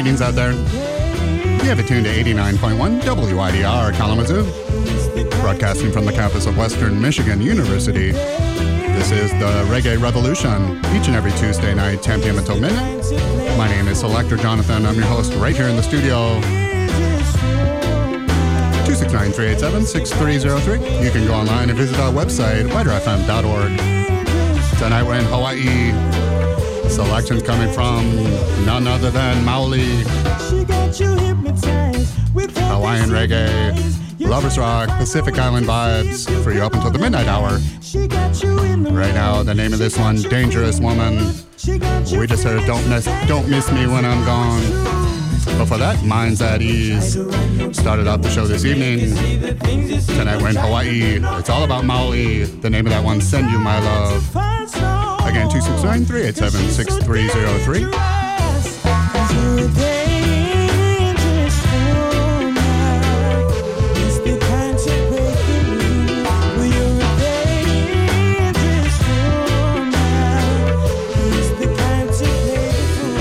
Greetings out there. You have it tuned to 89.1 WIDR Kalamazoo, broadcasting from the campus of Western Michigan University. This is the Reggae Revolution, each and every Tuesday night, 10 p.m. until midnight. My name is Selector Jonathon. I'm your host right here in the studio. 269-387-6303. You can go online and visit our website, widerfm.org. Tonight we're in Hawaii. Selections coming from none other than Maoli. Hawaiian reggae, Lovers Rock, Pacific Island vibes for you up until the midnight hour. Right now, the name of this one, Dangerous Woman. We just heard Don't Miss, Don't miss Me When I'm Gone. But for that, Minds at Ease started off the show this evening. Tonight we're in Hawaii. It's all about Maoli. The name of that one, Send You My Love. Again, 269 387 6303.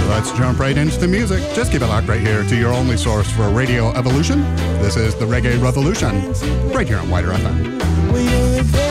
Let's jump right into the music. Just keep it locked right here to your only source for radio evolution. This is the Reggae Revolution, right here on WIDR FM.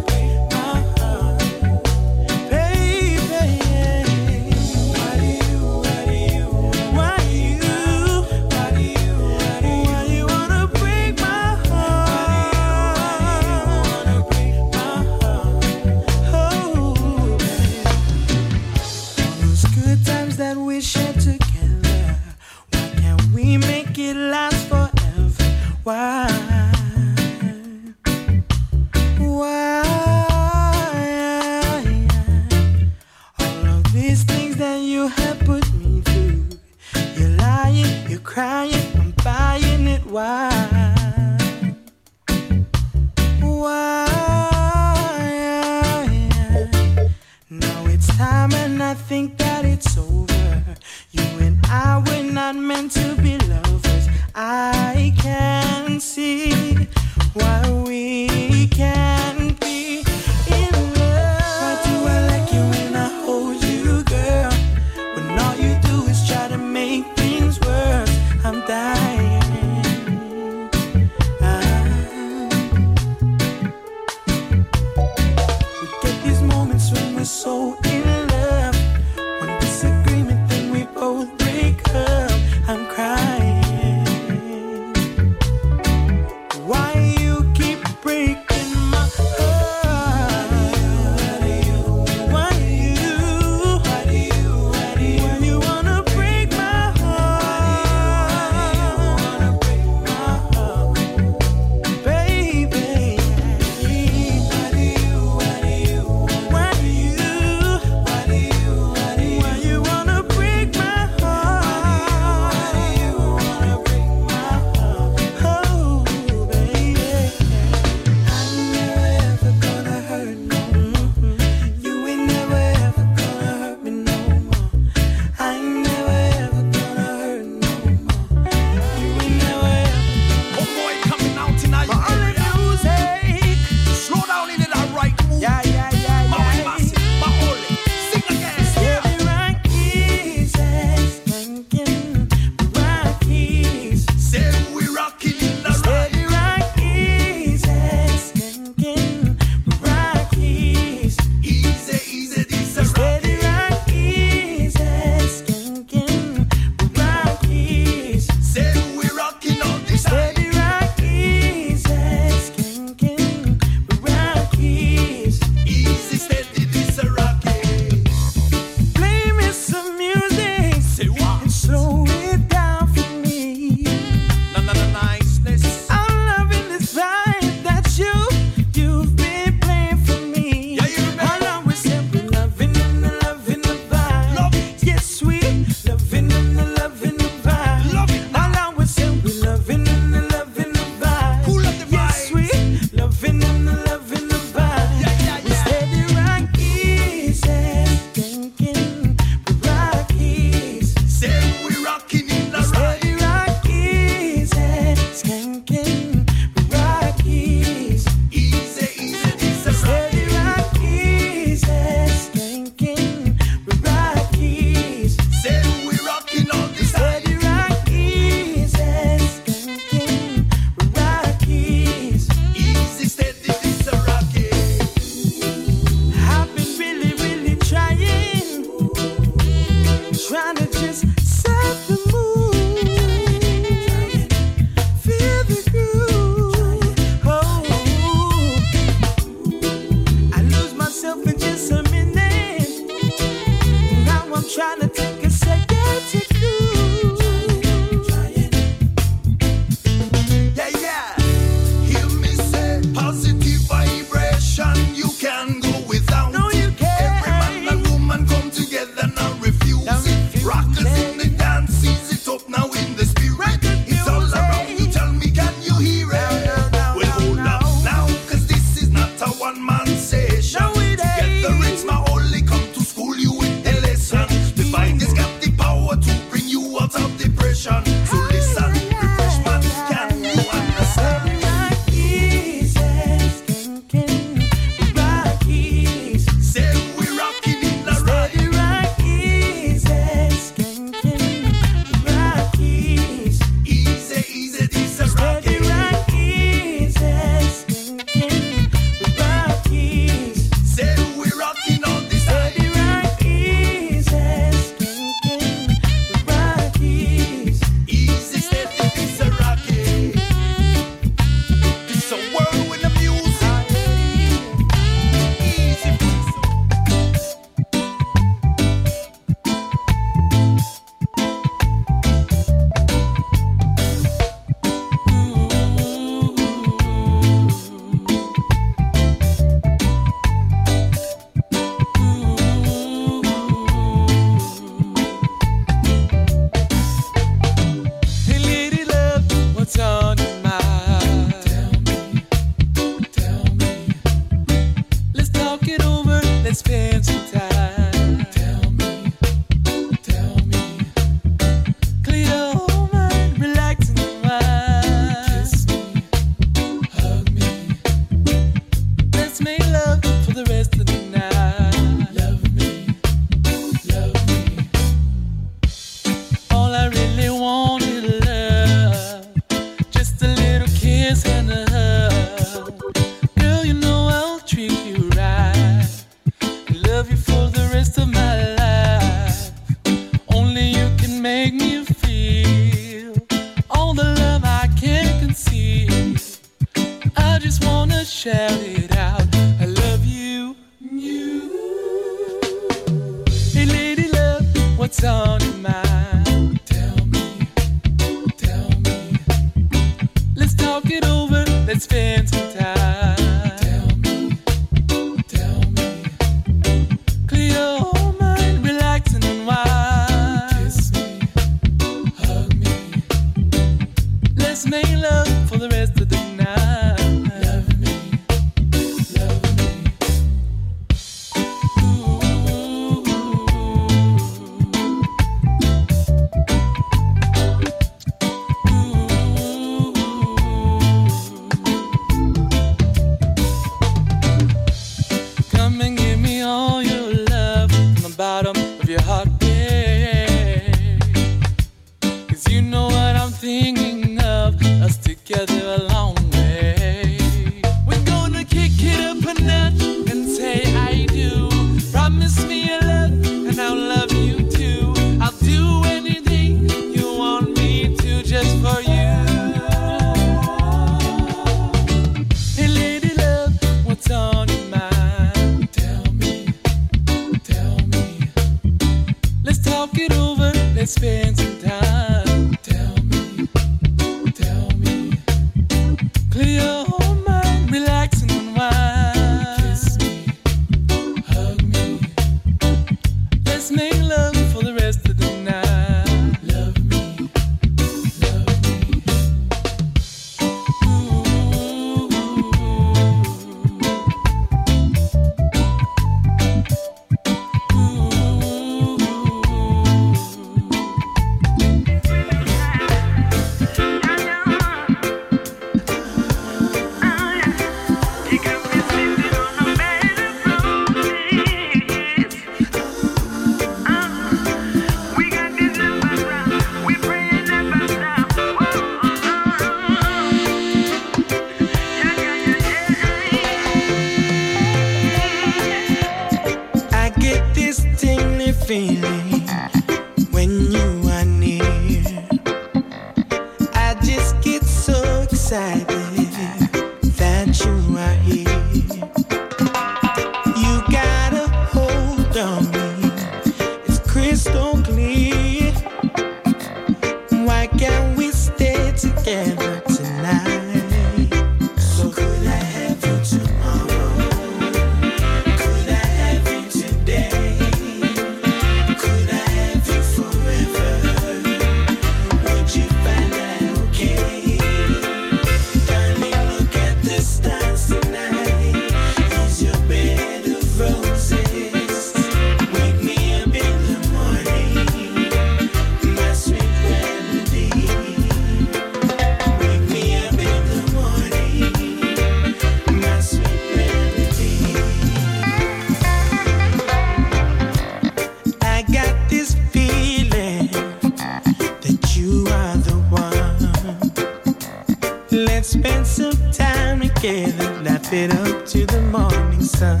Let's spend some time together, laugh it up to the morning sun.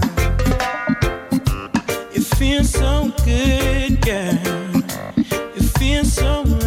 It feels so good, girl. It feels so right.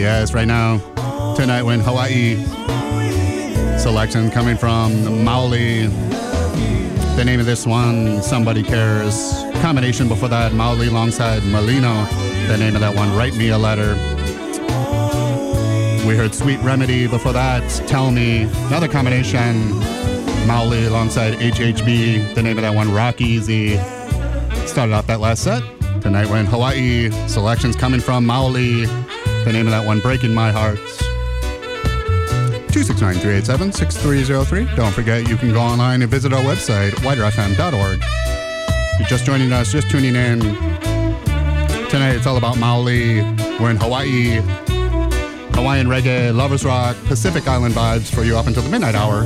This right now. Tonight when Hawaii selection coming from Maoli. The name of this one, Somebody Cares. Combination before that, Maoli alongside Malino. The name of that one, Write Me a Letter. We heard Sweet Remedy before that, Tell Me. Another combination, Maoli alongside HHB. The name of that one, Rock Easy. Started off that last set. Tonight when Hawaii selections coming from Maoli. The name of that one, Breaking My Heart. 269 387 6303. Don't forget, you can go online and visit our website, widrfm.org. You're just joining us, just tuning in. Tonight it's all about Maoli. We're in Hawaii. Hawaiian reggae, lovers rock, Pacific Island vibes for you up until the midnight hour.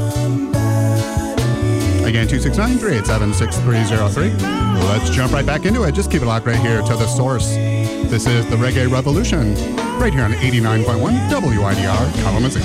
Again, 269 387 6303. Let's jump right back into it. Just keep it locked right here to the source. This is the Reggae Revolution, right here on 89.1 WIDR Kalamazoo.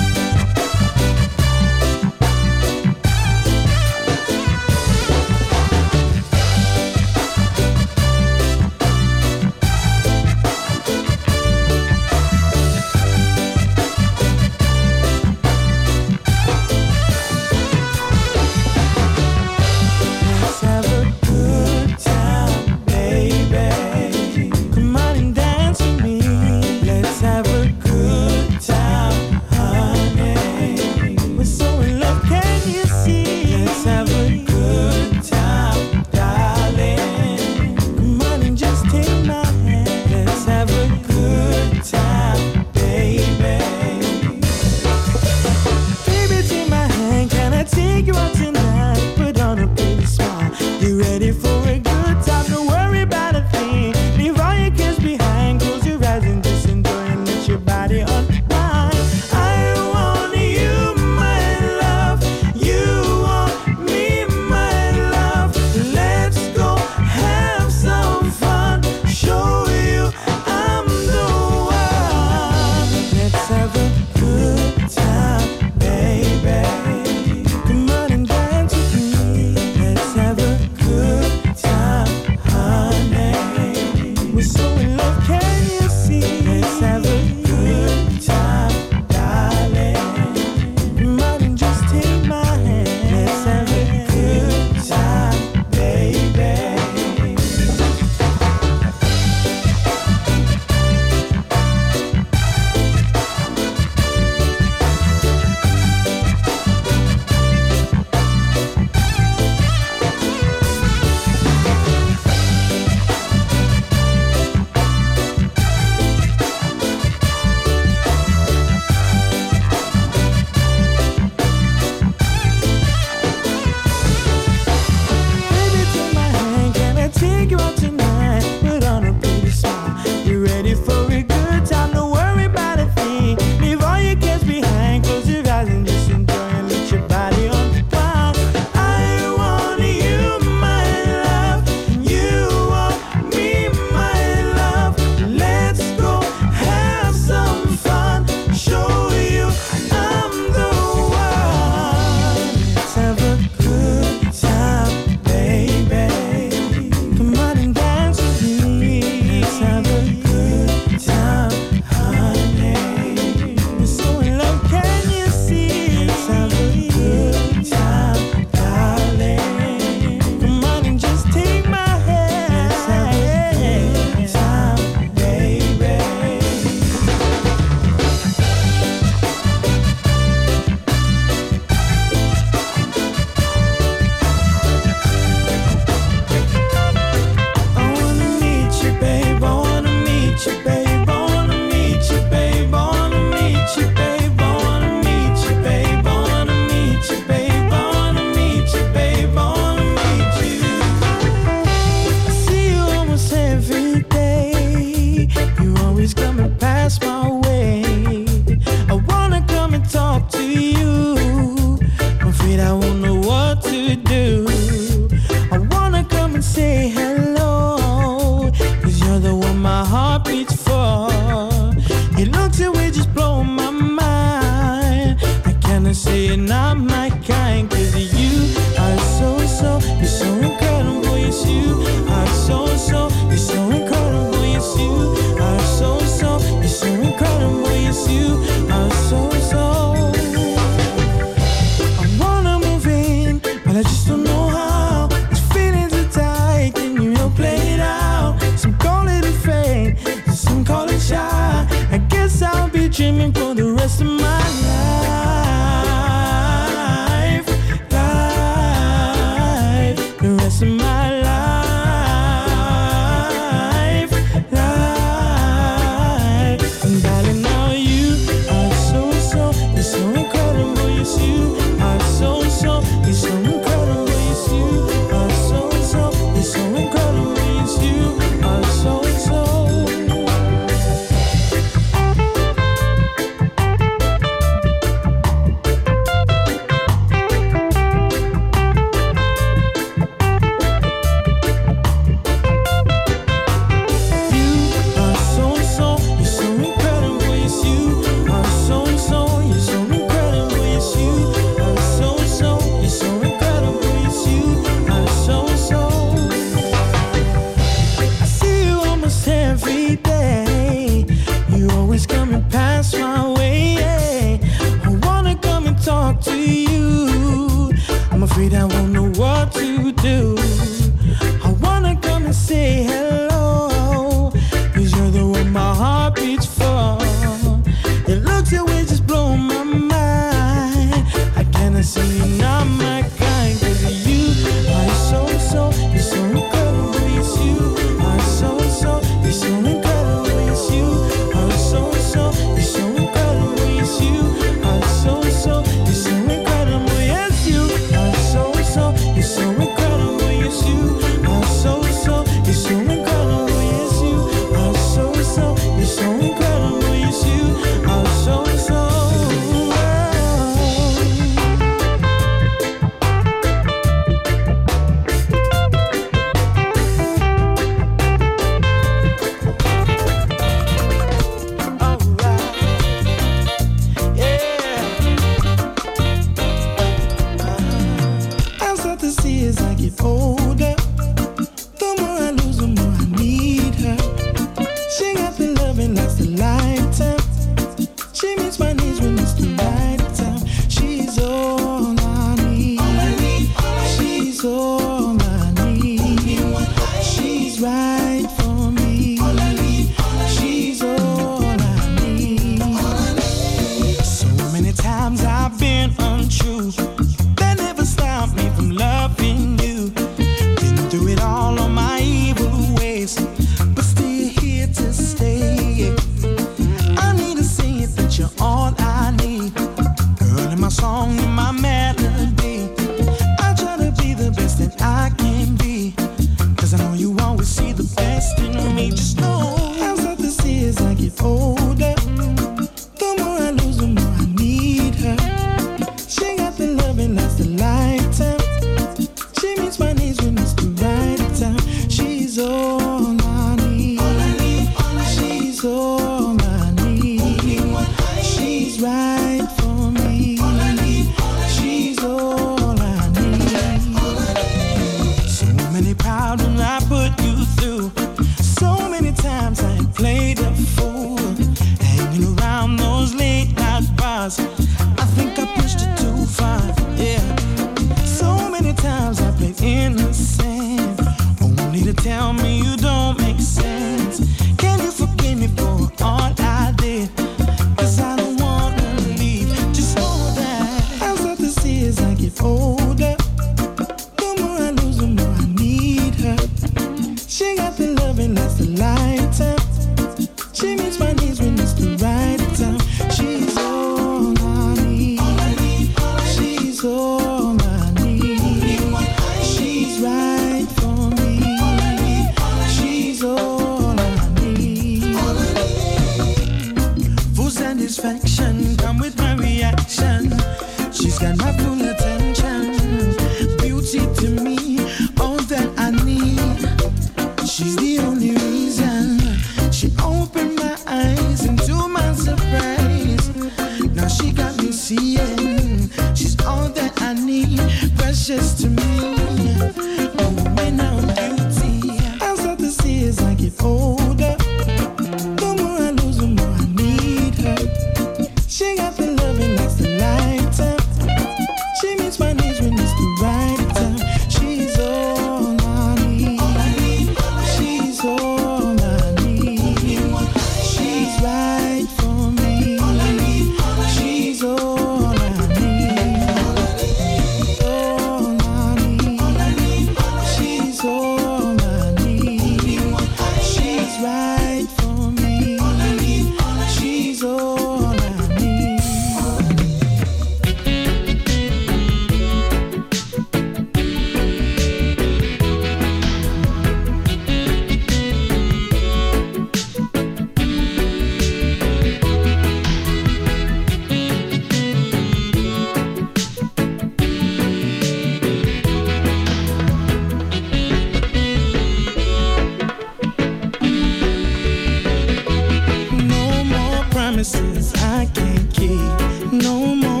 Promises I can't keep. No more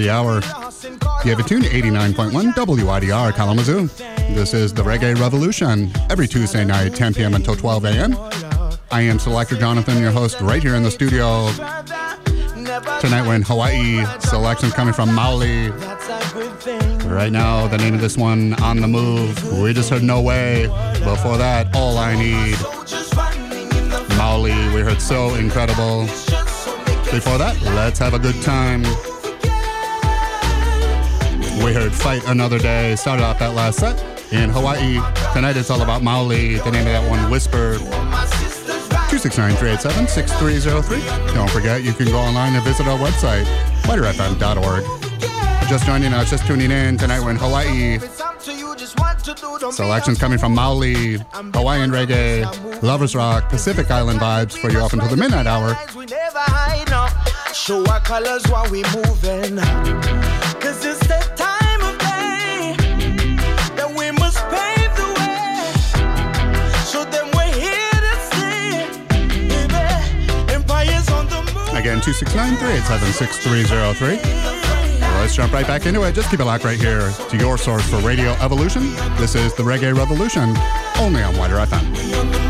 the hour. You have a tune to 89.1 WIDR Kalamazoo. This is the Reggae Revolution, every Tuesday night, 10 p.m. until 12 a.m. I am Selector Jonathon, your host, right here in the studio. Tonight we're in Hawaii. Selections coming from Maoli. Right now, the name of this one, On the Move. We just heard No Way. Before that, All I Need. Maoli, we heard So Incredible. Before that, let's have a good time. We heard Fight Another Day. Started off that last set in Hawaii. Tonight it's all about Maoli. The name of that one, Whisper. 269-387-6303. Don't forget, you can go online and visit our website, widrfm.org. Just joining us, just tuning in. Tonight we're in Hawaii. Selections coming from Maoli, Hawaiian reggae, lovers rock, Pacific Island vibes for you up until the midnight hour. Show our colors while we moving. Again, 269-387-6303. Let's jump right back into it. Just keep it locked right here to your source for Radio Evolution. This is the Reggae Revolution, only on WIDR FM.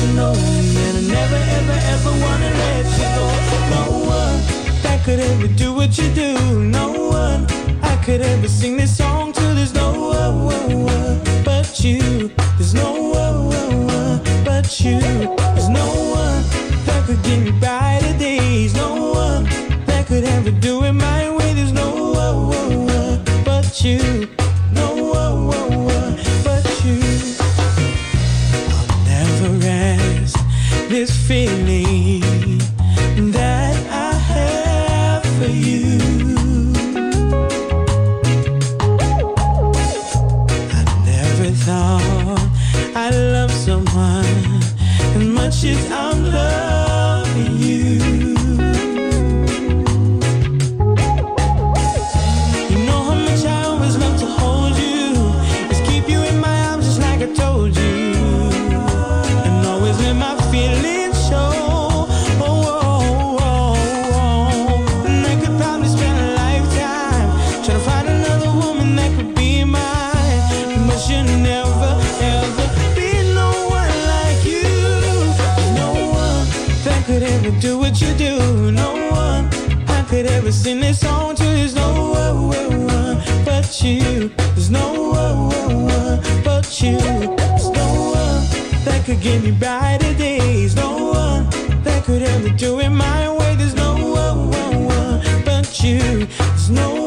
you know. And I never, ever, ever wanna let you go. No one that could ever do what you do. No one I could ever sing this song to. There's no one but you. There's no one but you. There's no one that could give me brighter days. No one that could ever do it my way. There's no one but you. This feeling. you do. No one I could ever sing this song to. There's no one but you. There's no one but you. There's no one that could give me brighter days. No one that could ever do it my way. There's no one but you. There's no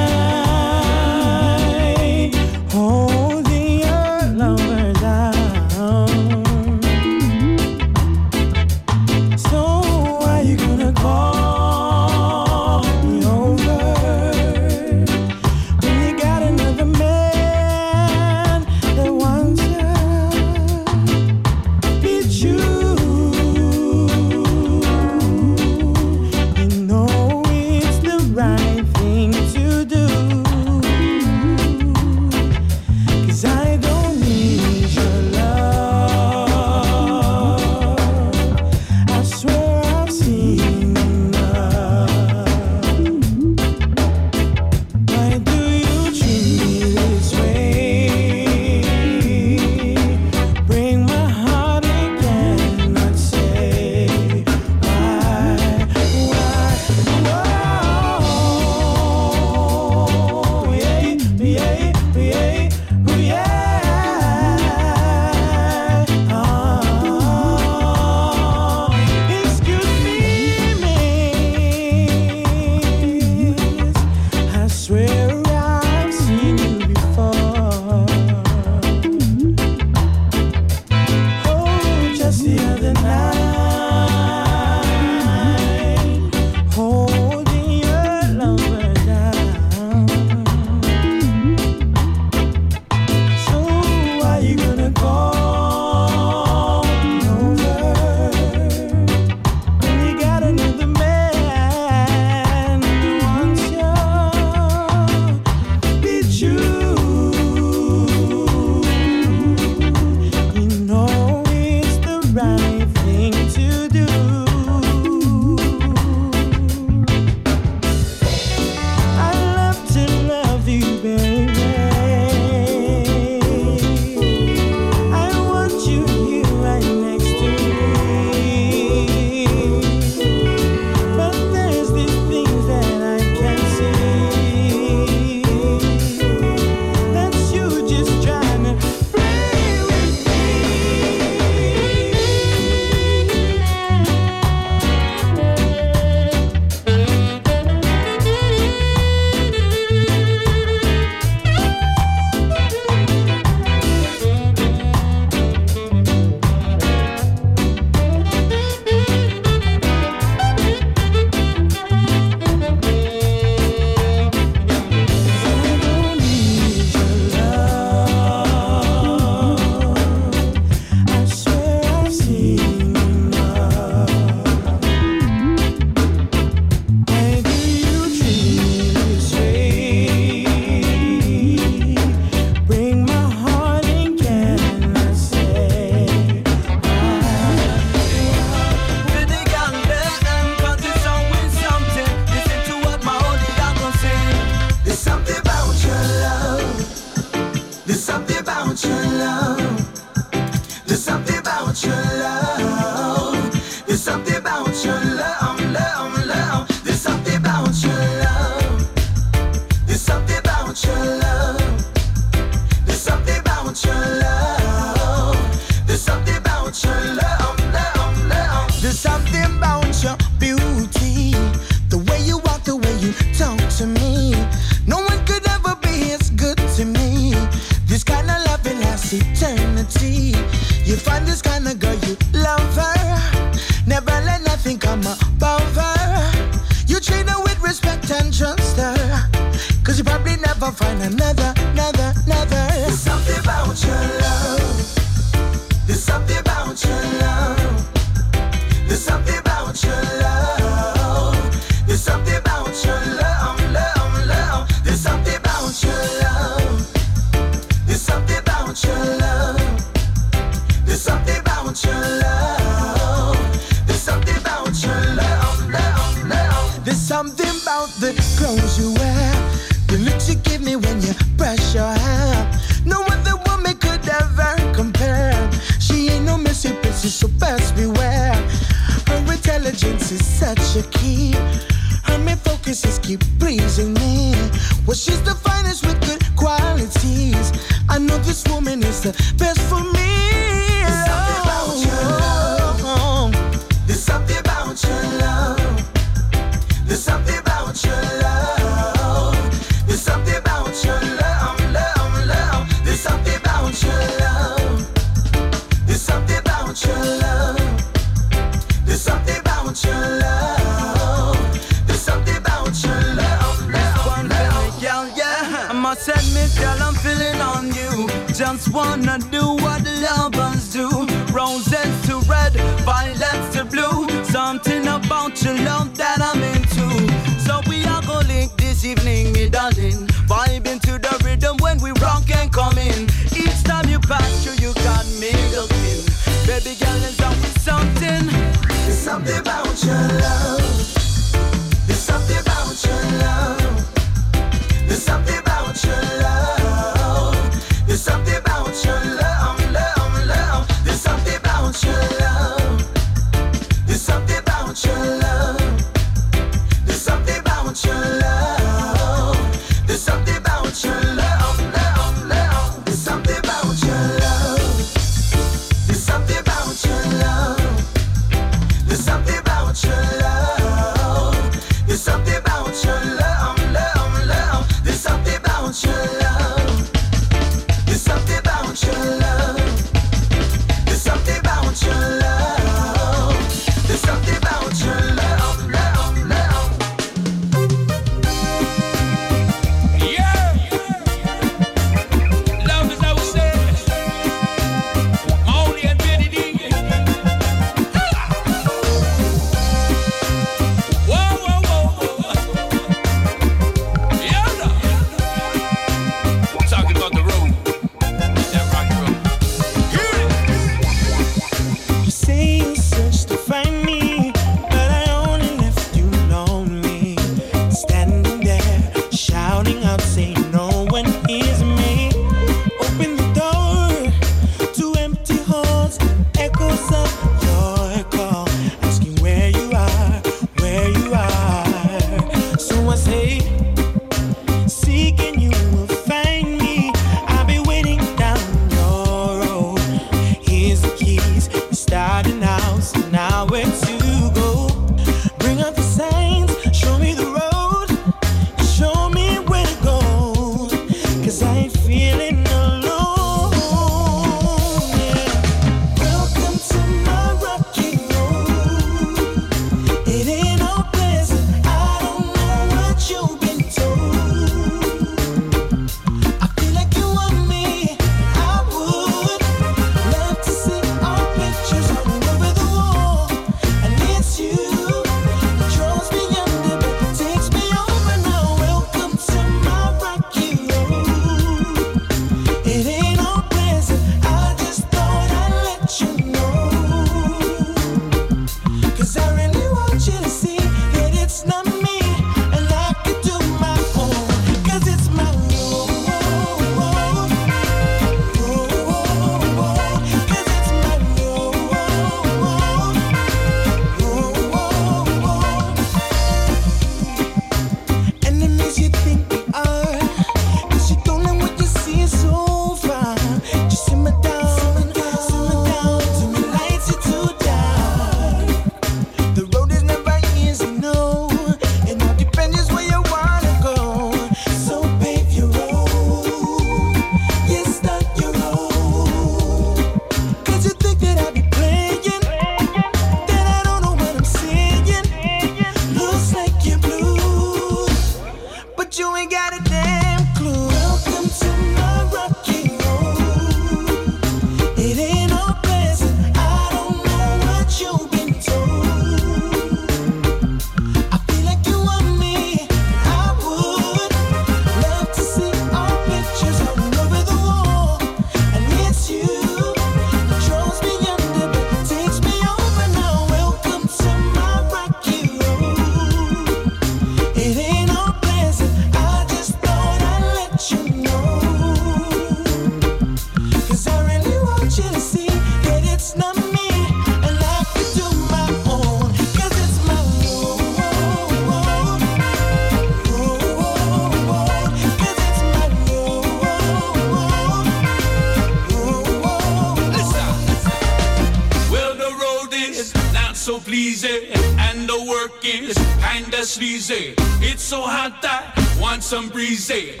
sleazy. It's so hot I want some breezy.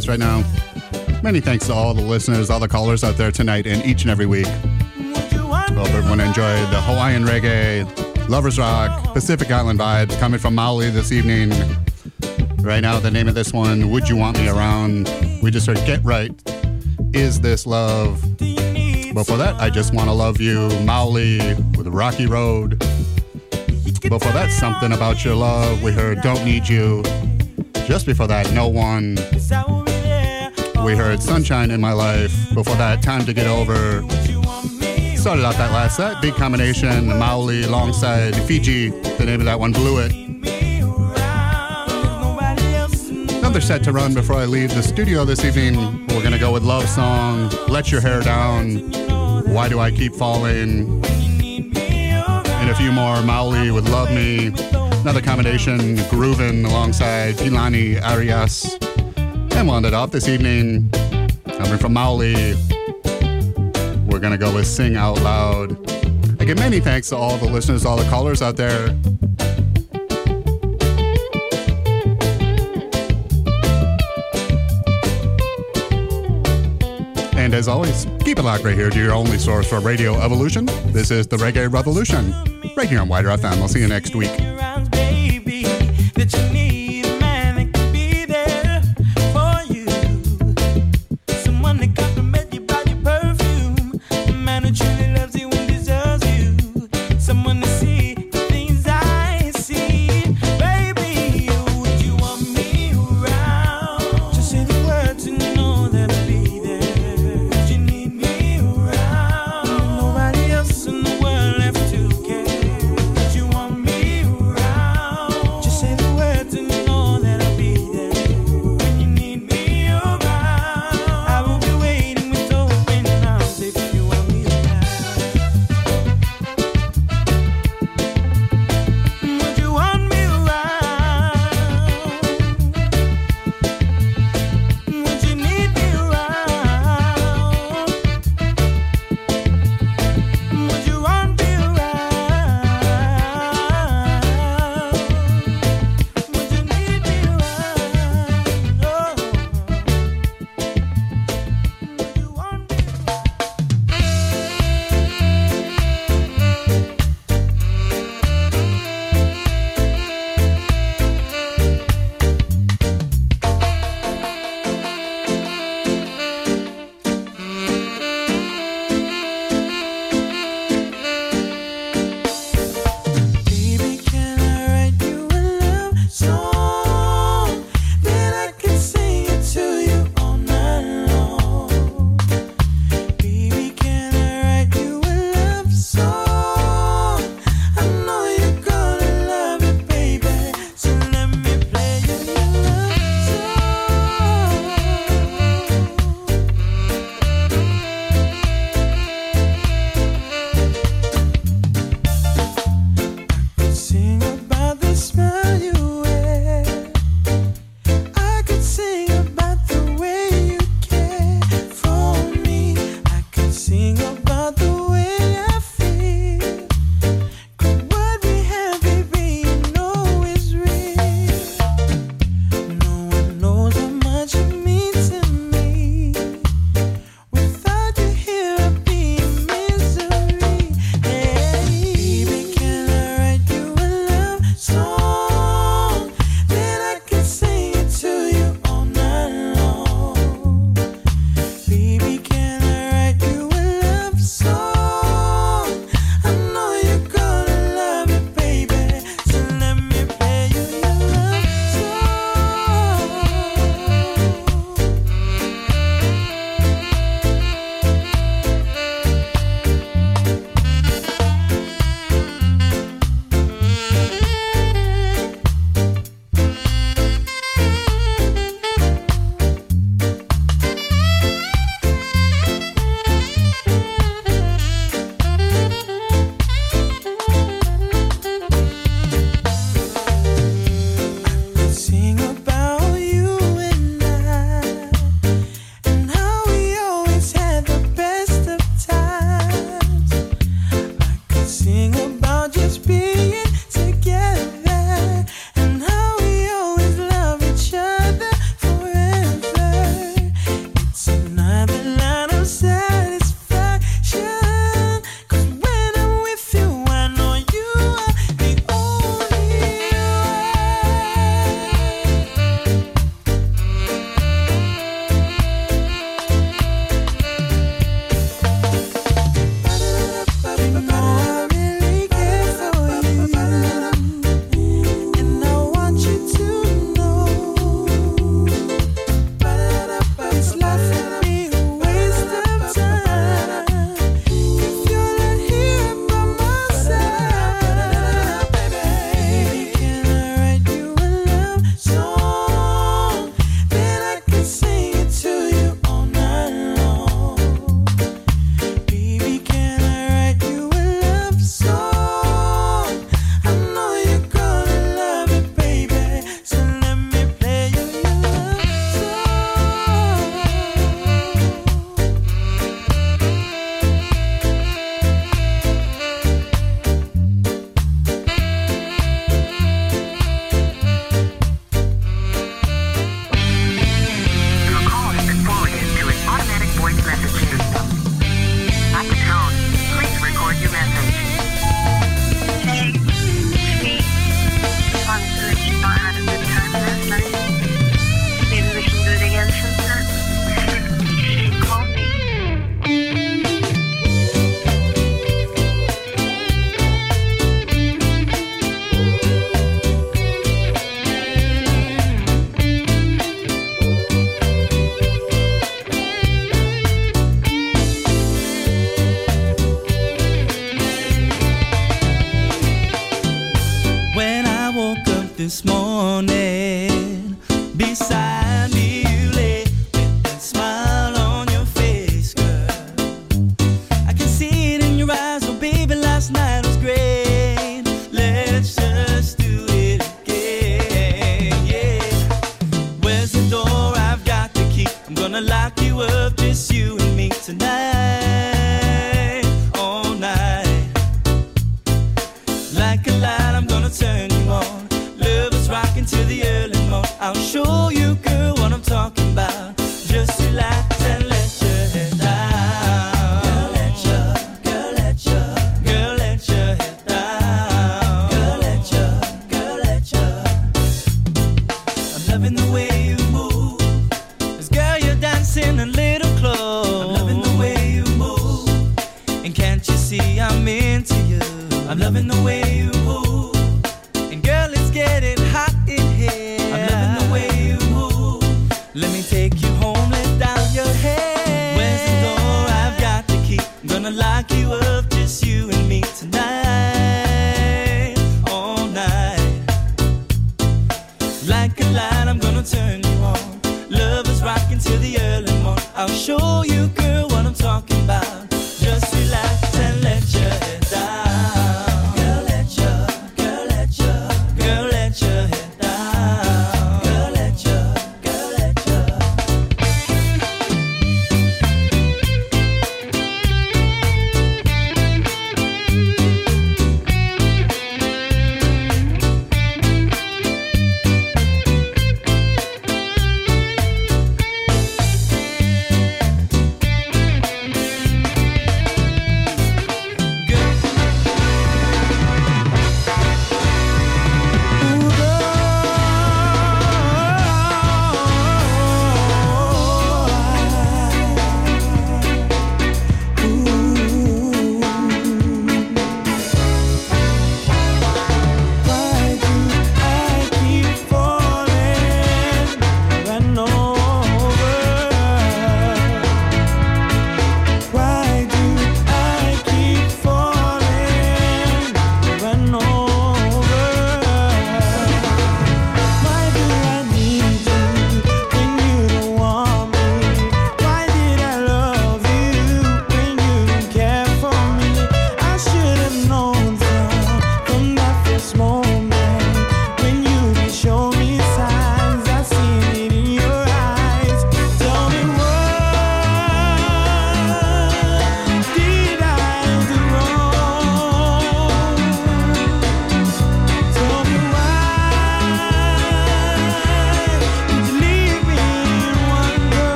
Yes, right now. Many thanks to all the listeners, all the callers out there tonight and each and every week. Hope everyone enjoyed the Hawaiian reggae, lovers rock, Pacific Island vibes coming from Maoli this evening. Right now, the name of this one, Would You Want Me Around? We just heard Get Right. Is This Love? Before that, I Just Want to Love You, Maoli with Rocky Road. Before that, Something About Your Love. We heard Don't Need You. Just before that, No One. We heard Sunshine in My Life. Before that, Time to Get Over. Started out that last set, big combination, Maoli alongside Fiji. The name of that one, Blew It. Another set to run before I leave the studio this evening. We're gonna go with Love Song, Let Your Hair Down, Why Do I Keep Falling, and a few more Maoli with Love Me. Another combination, Groovin' alongside Piilani Arias. And wound it off this evening, coming from Maoli. We're gonna go with Sing Out Loud. Again, many thanks to all the listeners, all the callers out there. And as always, keep it locked right here to your only source for Radio Evolution. This is the Reggae Revolution, right here on WIDR FM. I'll see you next week.